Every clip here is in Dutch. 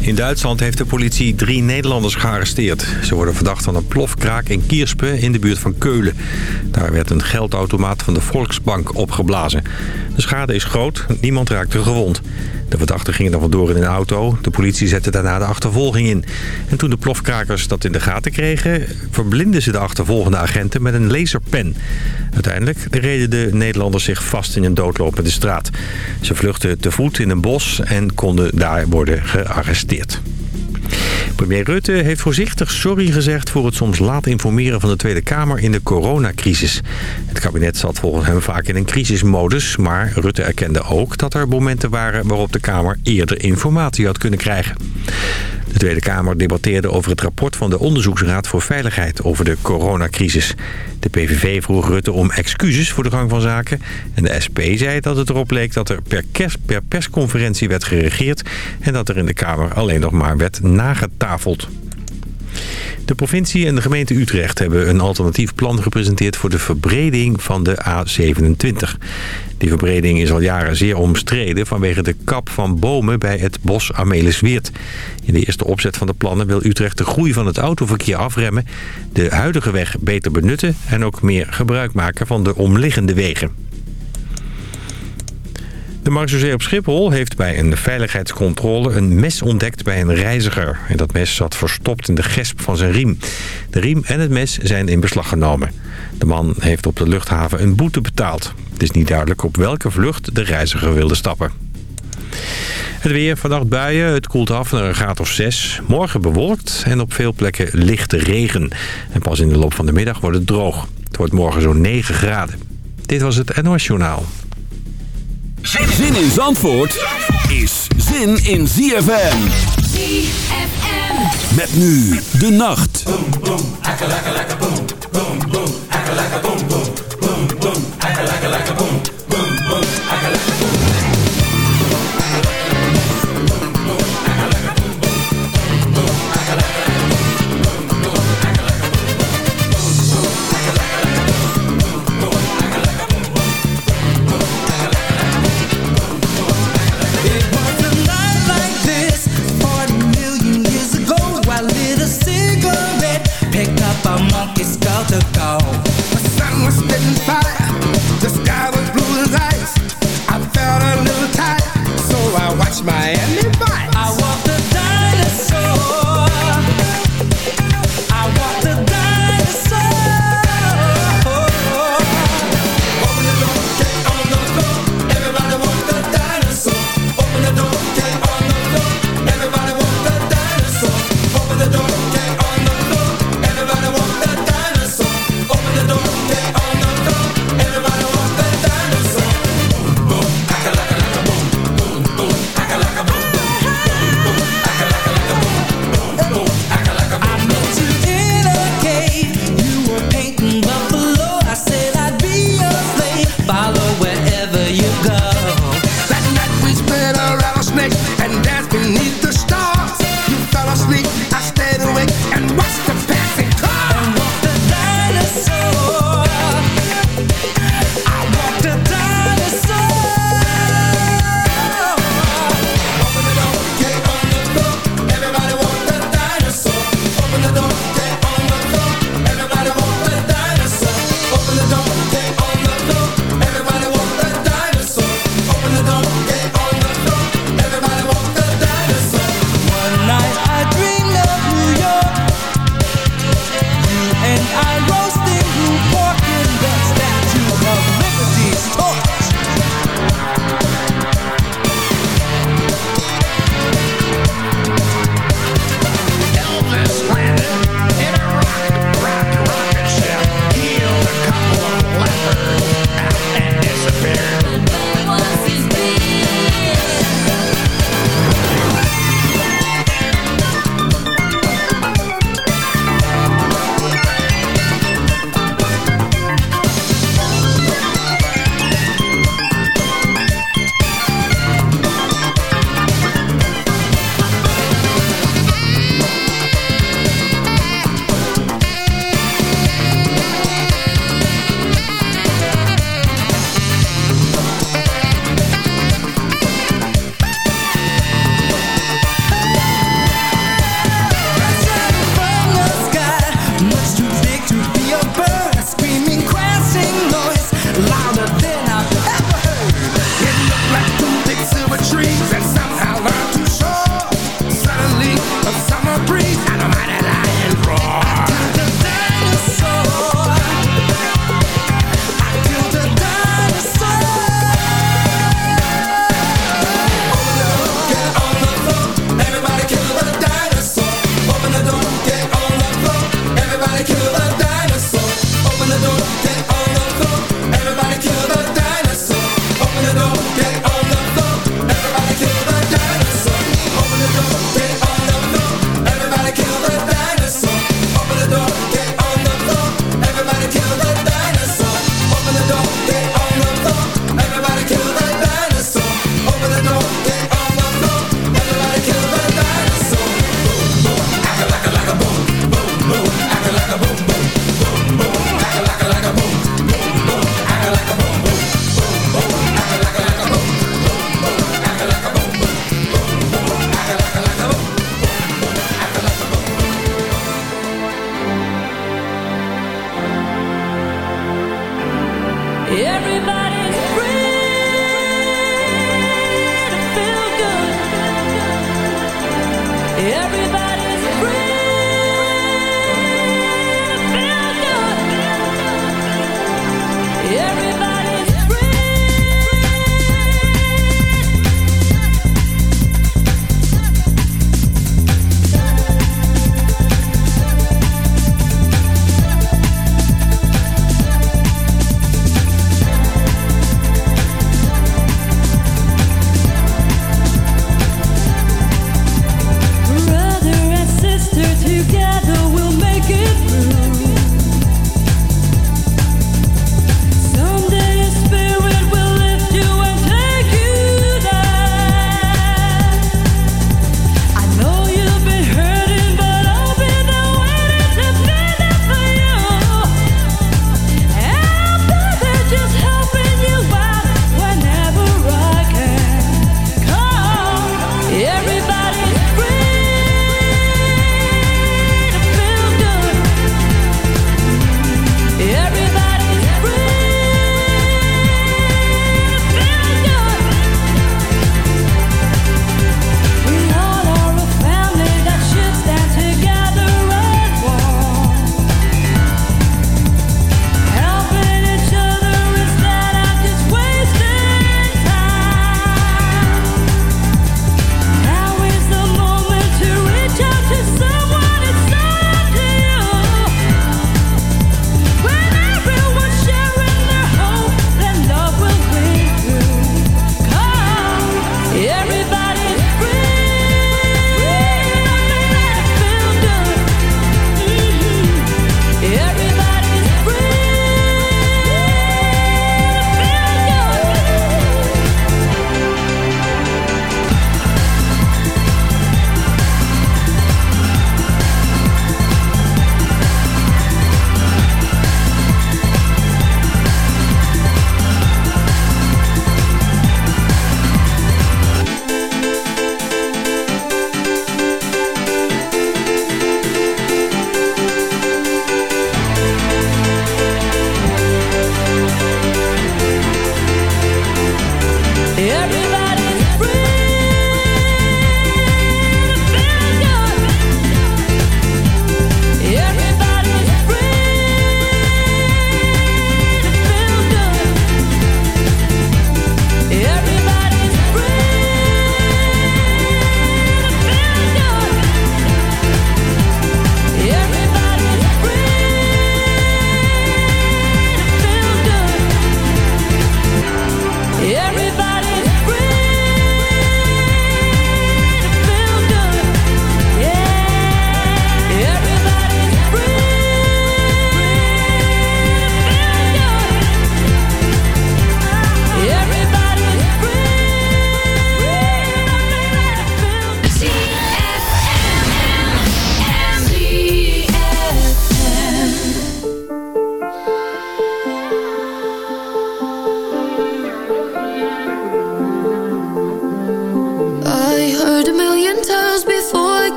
In Duitsland heeft de politie drie Nederlanders gearresteerd. Ze worden verdacht van een plofkraak in Kierspe in de buurt van Keulen. Daar werd een geldautomaat van de Volksbank opgeblazen. De schade is groot, niemand raakte gewond. De verdachten gingen dan vandoor in een auto. De politie zette daarna de achtervolging in. En toen de plofkrakers dat in de gaten kregen... verblinden ze de achtervolgende agenten met een laserpen. Uiteindelijk reden de Nederlanders zich vast in een doodlopende straat. Ze vluchtten te voet in een bos en konden daar worden gearresteerd. Premier Rutte heeft voorzichtig sorry gezegd voor het soms laat informeren van de Tweede Kamer in de coronacrisis. Het kabinet zat volgens hem vaak in een crisismodus, maar Rutte erkende ook dat er momenten waren waarop de Kamer eerder informatie had kunnen krijgen. De Tweede Kamer debatteerde over het rapport van de Onderzoeksraad voor Veiligheid over de coronacrisis. De PVV vroeg Rutte om excuses voor de gang van zaken. En de SP zei dat het erop leek dat er per, per persconferentie werd geregeerd... en dat er in de Kamer alleen nog maar werd nagetafeld. De provincie en de gemeente Utrecht hebben een alternatief plan gepresenteerd voor de verbreding van de A27. Die verbreding is al jaren zeer omstreden vanwege de kap van bomen bij het bos Amelisweert. In de eerste opzet van de plannen wil Utrecht de groei van het autoverkeer afremmen, de huidige weg beter benutten en ook meer gebruik maken van de omliggende wegen. De marechaussee op Schiphol heeft bij een veiligheidscontrole een mes ontdekt bij een reiziger. En dat mes zat verstopt in de gesp van zijn riem. De riem en het mes zijn in beslag genomen. De man heeft op de luchthaven een boete betaald. Het is niet duidelijk op welke vlucht de reiziger wilde stappen. Het weer, vannacht buien, het koelt af naar een graad of 6. Morgen bewolkt en op veel plekken lichte regen. En pas in de loop van de middag wordt het droog. Het wordt morgen zo'n 9 graden. Dit was het NOS Journaal. Zin in Zandvoort is zin in ZFM. ZFM. Met nu de nacht. boom, boom, akka laka boom, boom,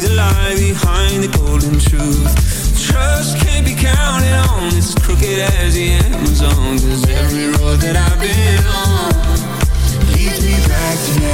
the lie behind the golden truth. Trust can't be counted on. It's crooked as the Amazon. Cause every road that I've been on Leads me back to you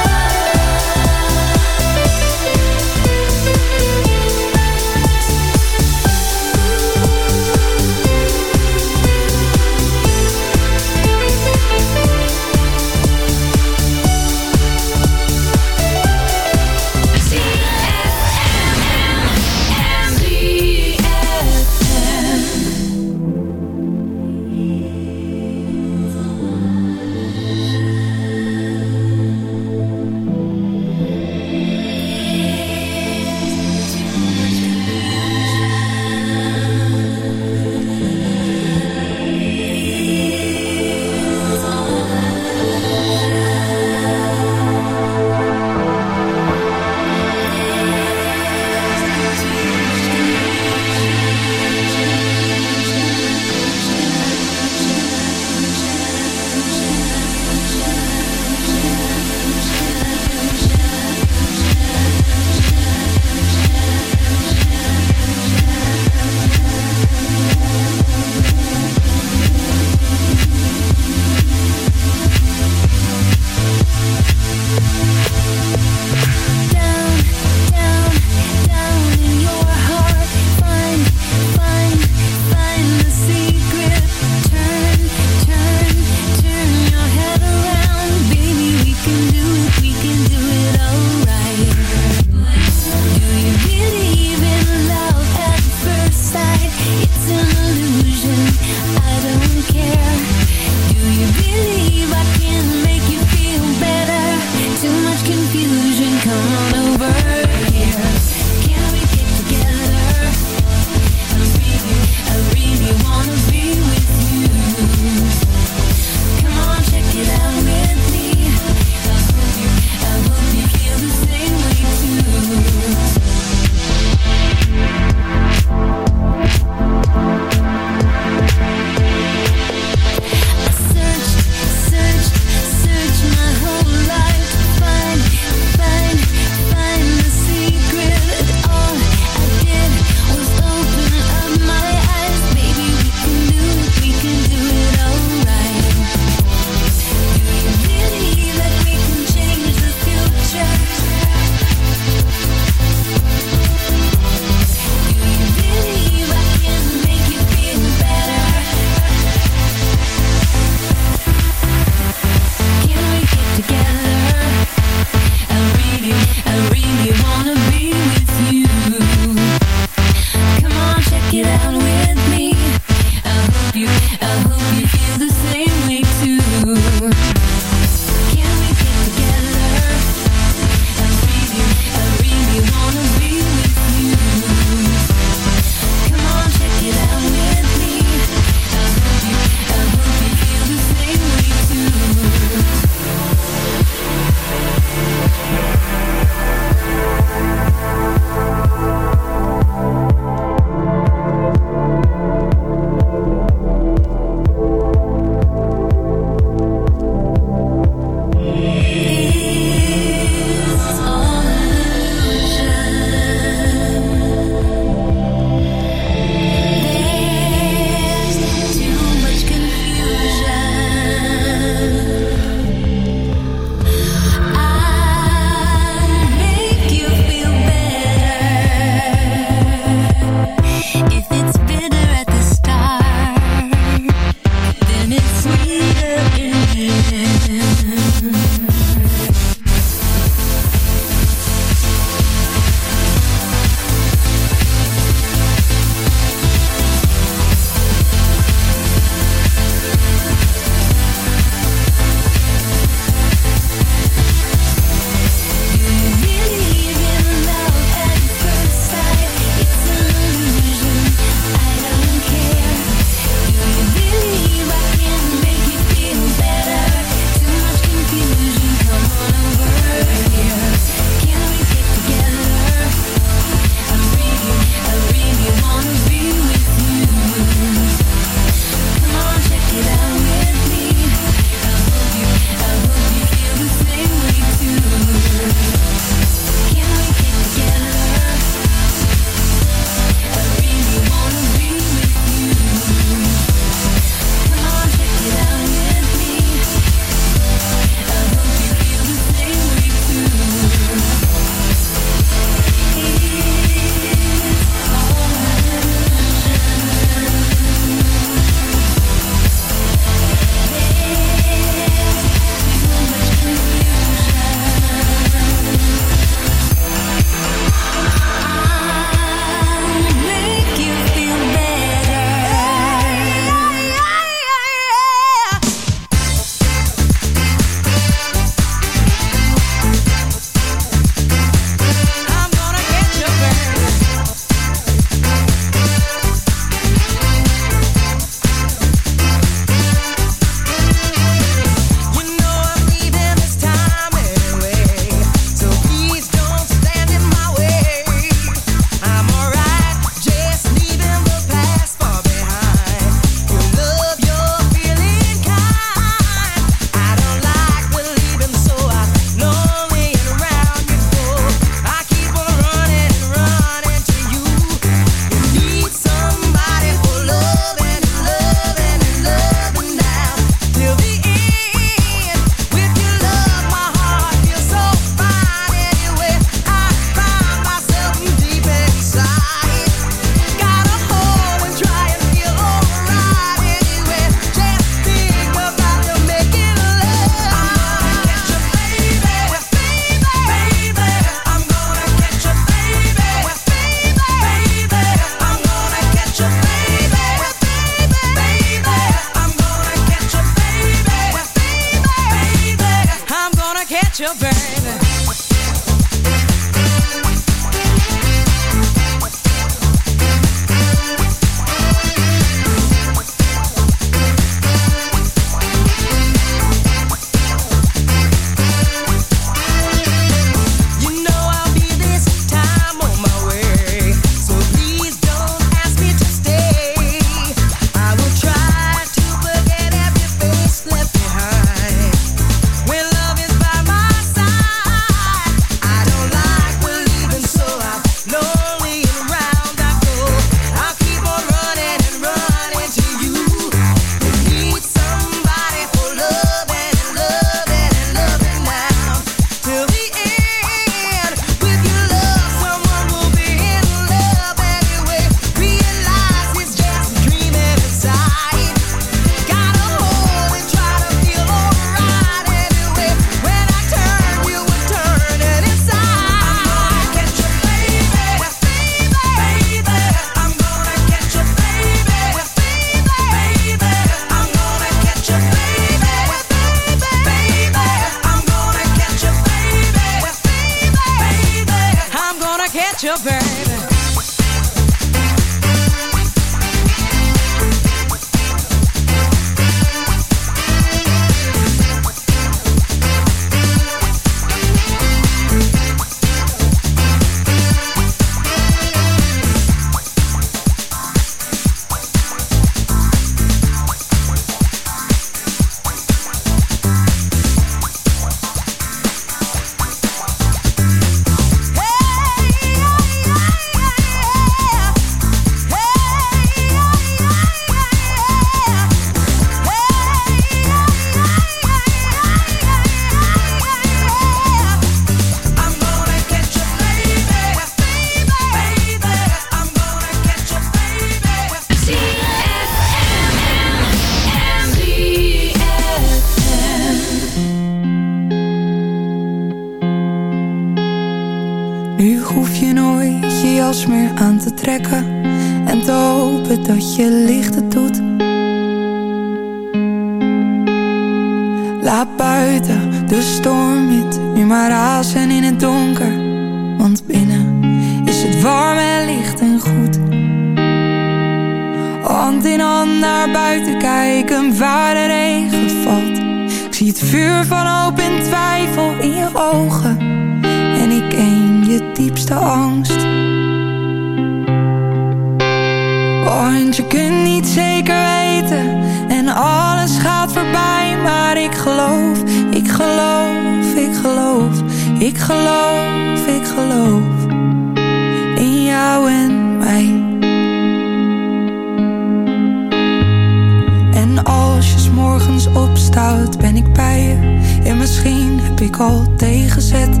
ik al tegenzet.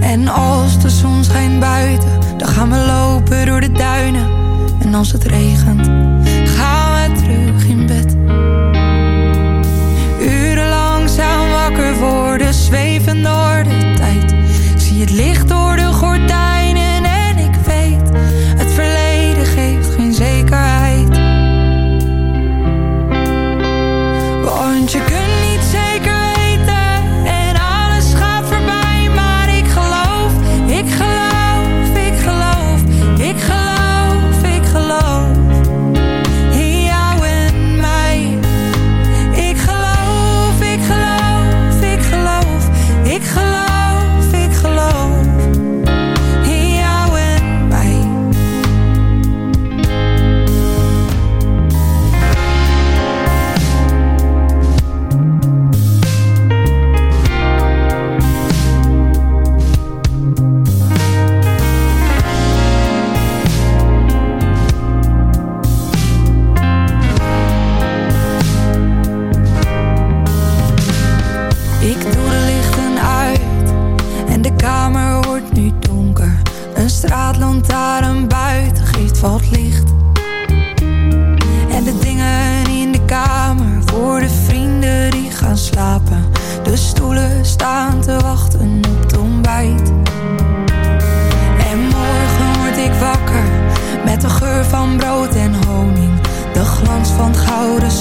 En als de zon schijnt buiten, dan gaan we lopen door de duinen. En als het regent, gaan we terug in bed. Uren langzaam wakker worden, zweven door de tijd. Zie het licht door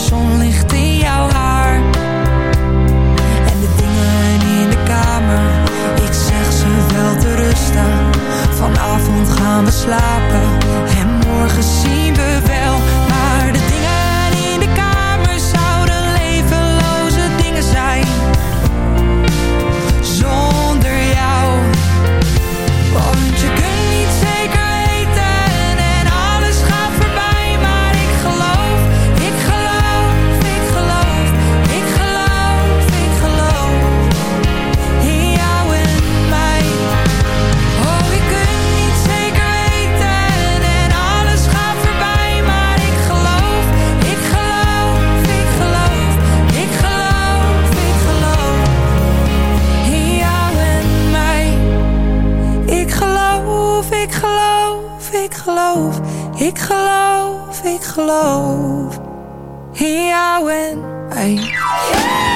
zon ligt in jouw haar. En de dingen in de kamer, ik zeg ze wel te rusten. Vanavond gaan we slapen en morgen zien we wel. Ik geloof, ik geloof, ik geloof in jou en mij.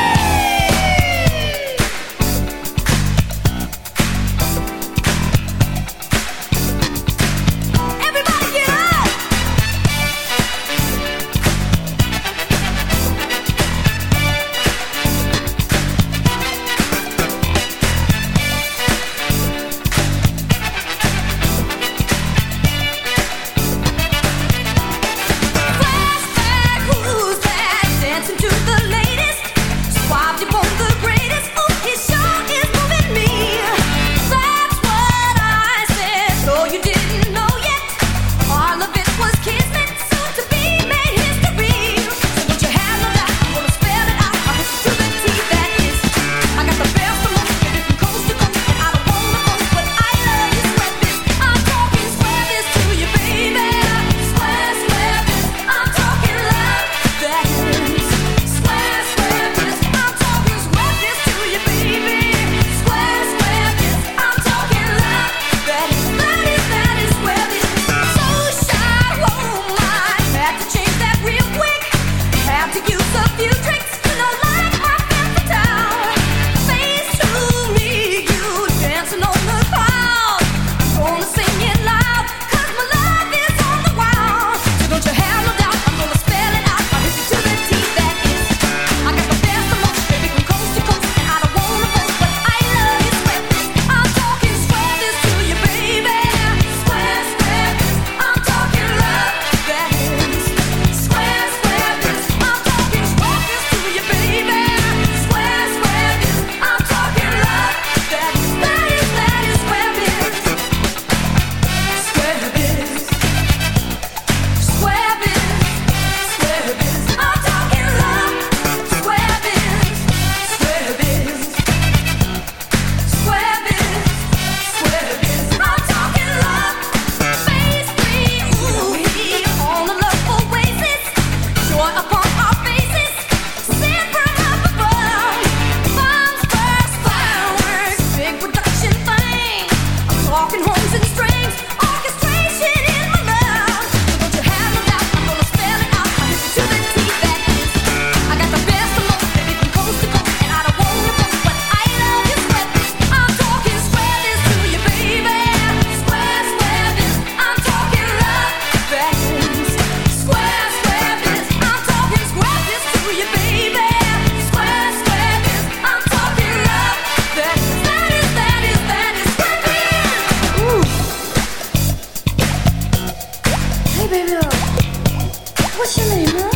What's your name, huh?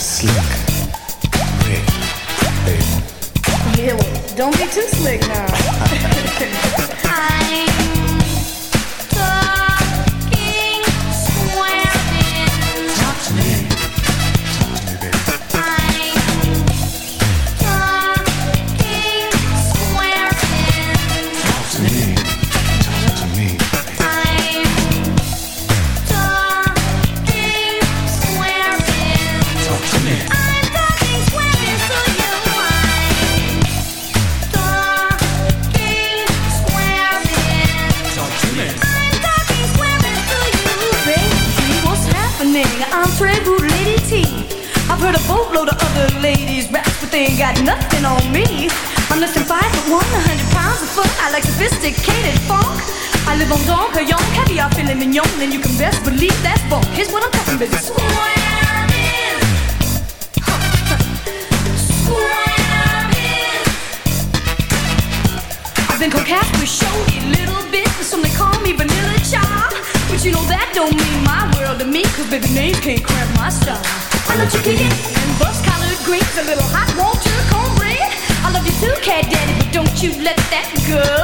Slick. Rick, baby. Yeah, well, don't be too slick now. Hi. mignon, and you can best believe that's bunk. Here's what I'm talking about. Swam is. Swam is. I've been called Casper Showy a little bit, and some they call me Vanilla Child. But you know that don't mean my world to me, cause baby names can't cramp my style. I love you kicking and bust collard greens, a little hot water cornbread. I love you too, cat daddy, but don't you let that go.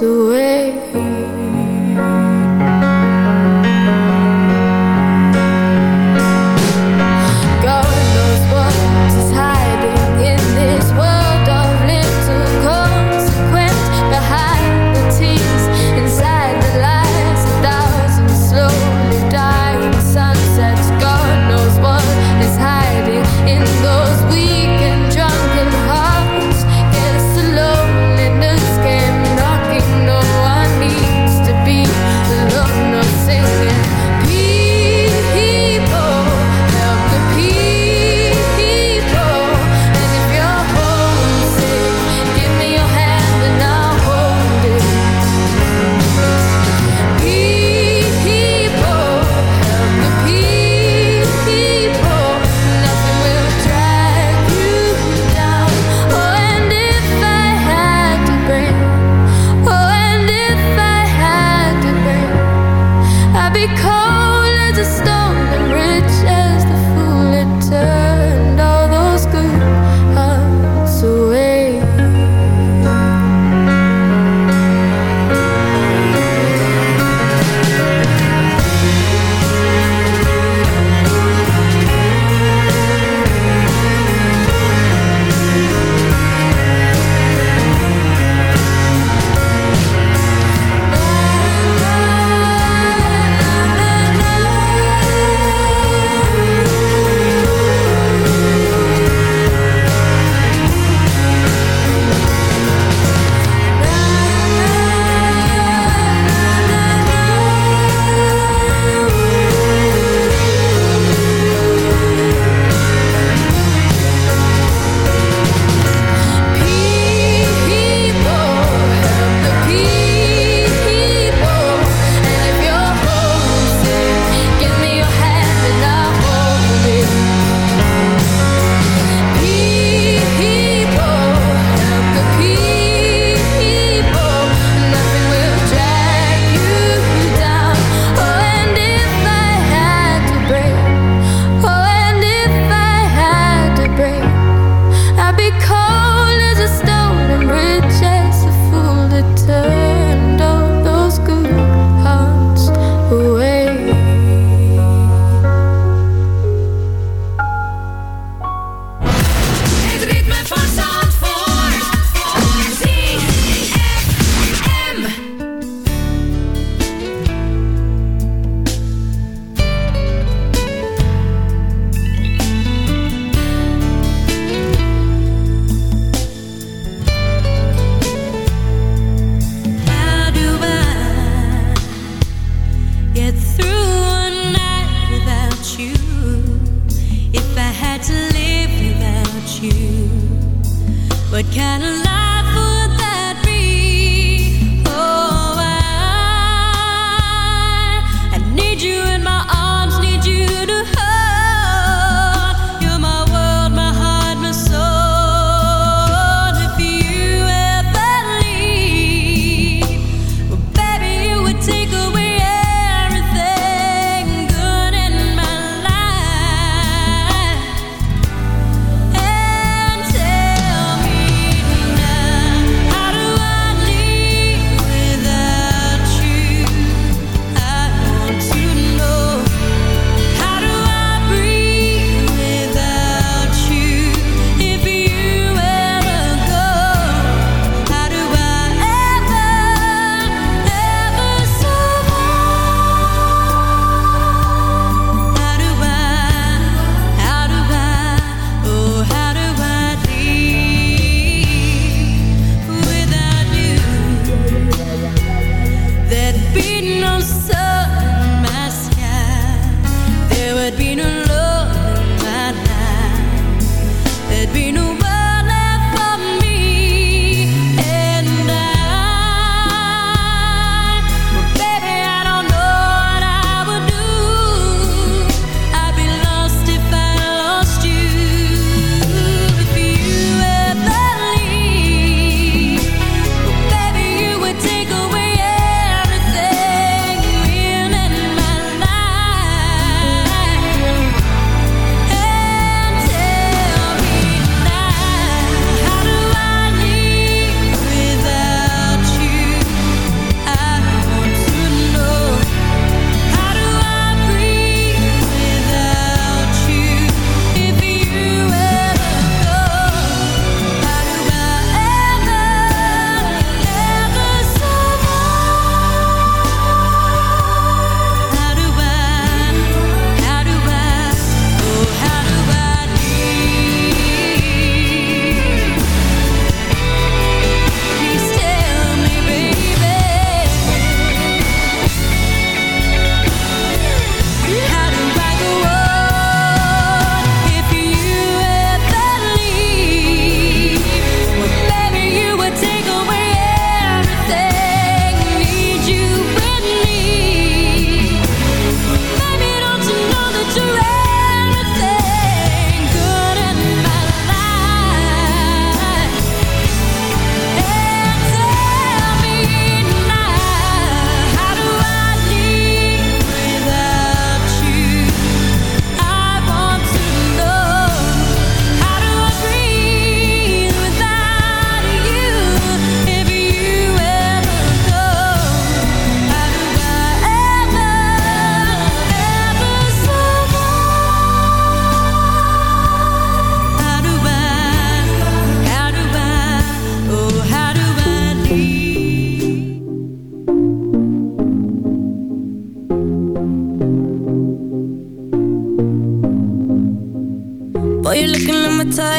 Away.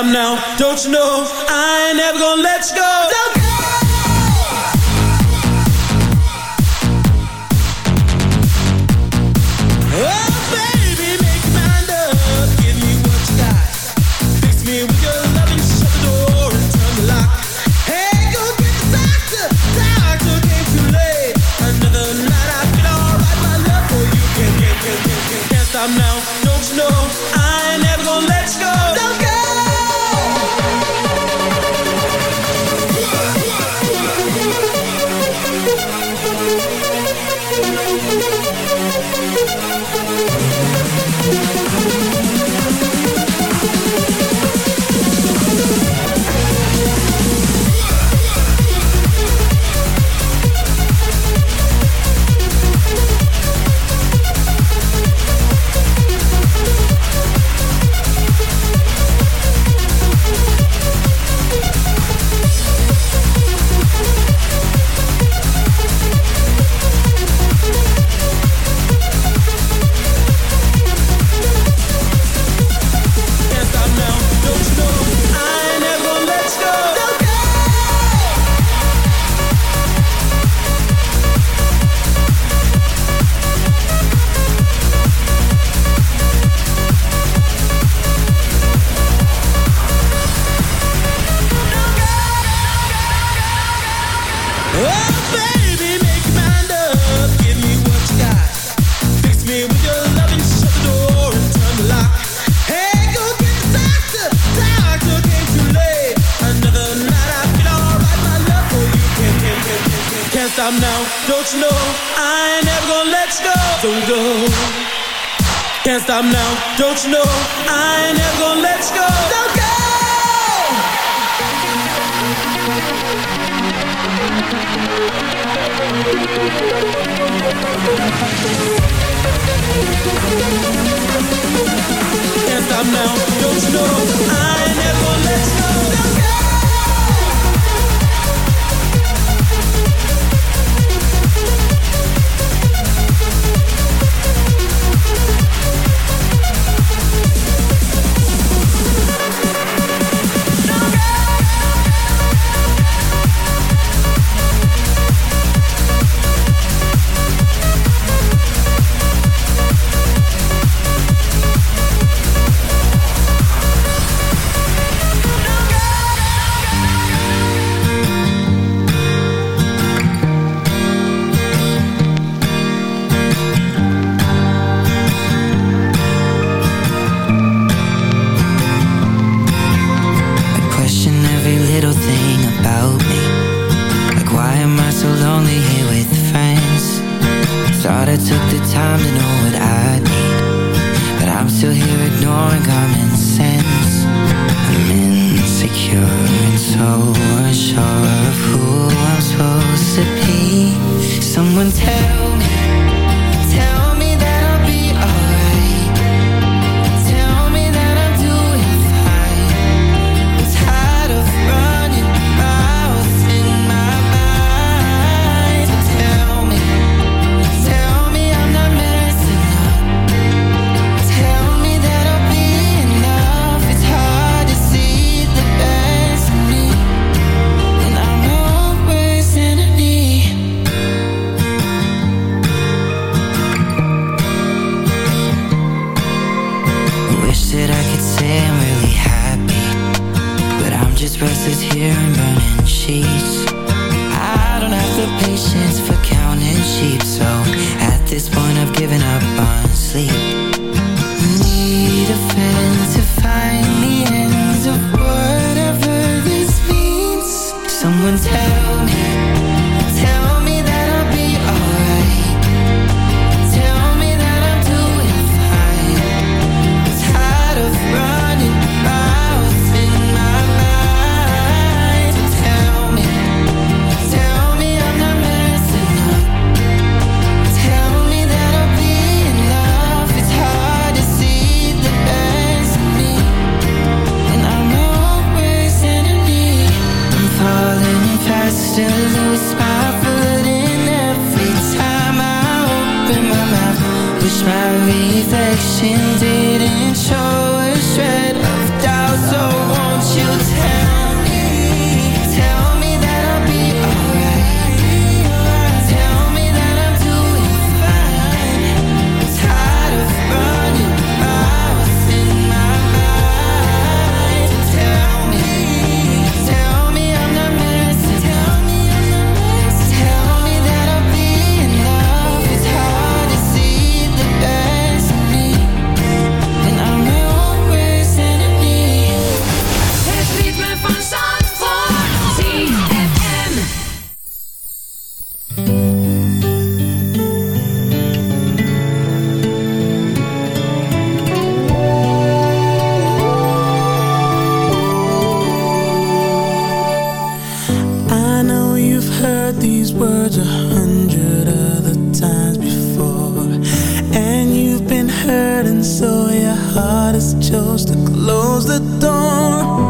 Stop now, don't you know? I ain't never gonna let you go. Don't go. Oh, baby, make my give me what you got. Fix me with your I'm now. Don't you know I never let go. chose to close the door.